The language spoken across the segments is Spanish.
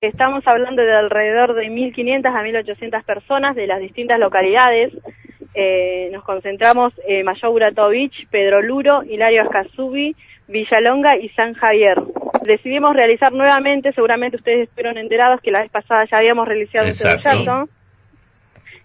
Estamos hablando de alrededor de 1.500 a 1.800 personas de las distintas localidades. Eh, nos concentramos en Tovich, Pedro Luro, Hilario Ascasubi, Villalonga y San Javier. Decidimos realizar nuevamente, seguramente ustedes estuvieron enterados que la vez pasada ya habíamos realizado este bollazo.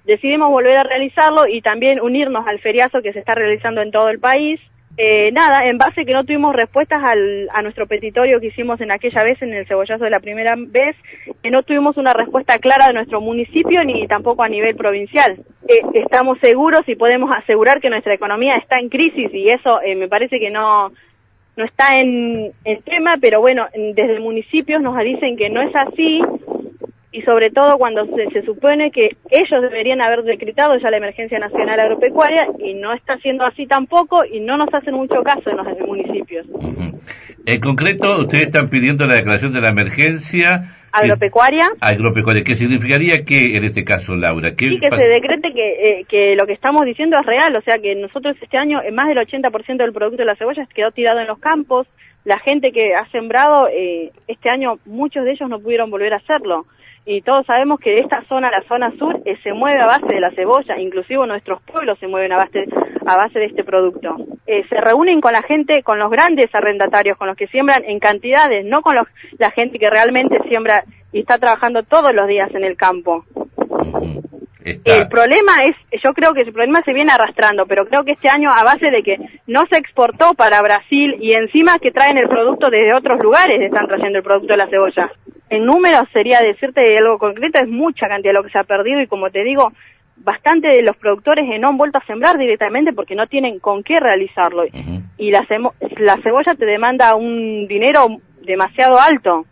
Decidimos volver a realizarlo y también unirnos al feriazo que se está realizando en todo el país. Eh, nada, en base que no tuvimos respuestas al, a nuestro petitorio que hicimos en aquella vez, en el cebollazo de la primera vez, que no tuvimos una respuesta clara de nuestro municipio ni tampoco a nivel provincial. Eh, estamos seguros y podemos asegurar que nuestra economía está en crisis y eso eh, me parece que no, no está en, en tema, pero bueno, desde municipios nos dicen que no es así y sobre todo cuando se, supone que ellos deberían haber decretado ya la emergencia nacional agropecuaria y no está siendo así tampoco y no nos hacen mucho caso en los municipios. En concreto, ustedes están pidiendo la declaración de la emergencia agropecuaria. agropecuaria, ¿qué significaría que en este caso, Laura? ¿qué sí, que se decrete que, eh, que lo que estamos diciendo es real, o sea que nosotros este año más del 80% del producto de la cebolla quedó tirado en los campos, la gente que ha sembrado eh, este año, muchos de ellos no pudieron volver a hacerlo y todos sabemos que esta zona, la zona sur, eh, se mueve a base de la cebolla, inclusive nuestros pueblos se mueven a base, a base de este producto. Eh, se reúnen con la gente, con los grandes arrendatarios, con los que siembran en cantidades, no con los, la gente que realmente siembra y está trabajando todos los días en el campo. El problema es, yo creo que el problema se viene arrastrando, pero creo que este año a base de que no se exportó para Brasil y encima que traen el producto desde otros lugares, están trayendo el producto de la cebolla en números sería decirte algo concreto, es mucha cantidad de lo que se ha perdido y como te digo, bastante de los productores no han vuelto a sembrar directamente porque no tienen con qué realizarlo. Y la, la cebolla te demanda un dinero demasiado alto.